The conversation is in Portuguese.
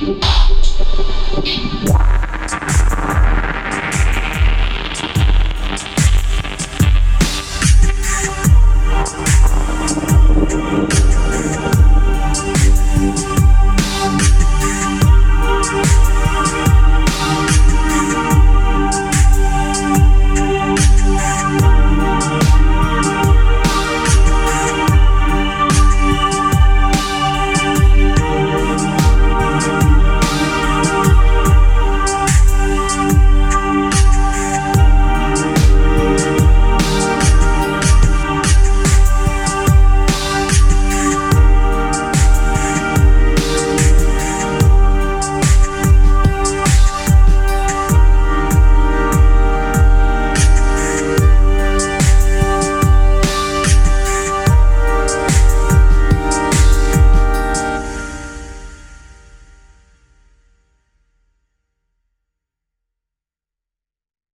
you.